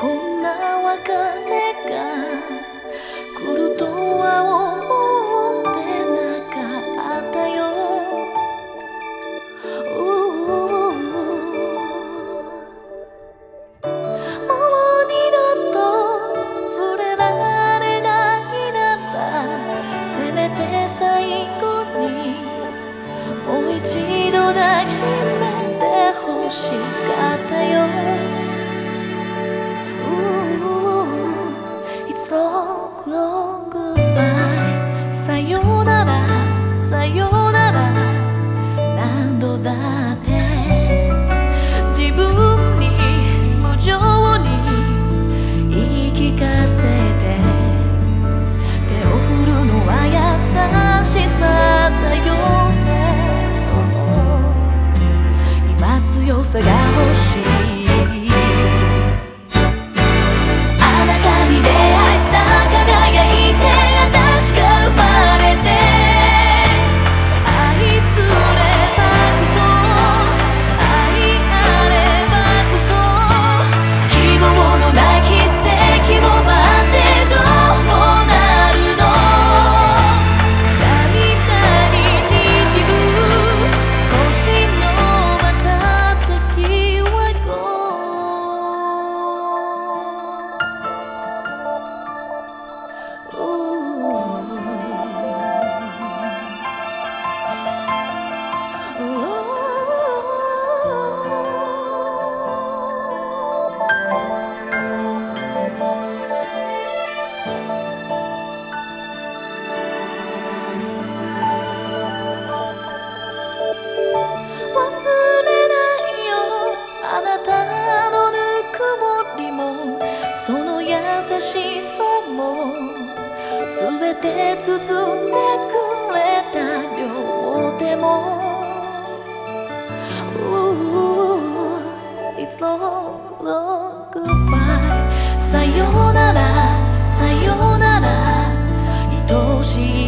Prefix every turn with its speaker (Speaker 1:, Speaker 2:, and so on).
Speaker 1: こんな別れが心甘が欲しいしさも全て包んでくれた両手も。It's long, long goodbye さよならさよなら愛しい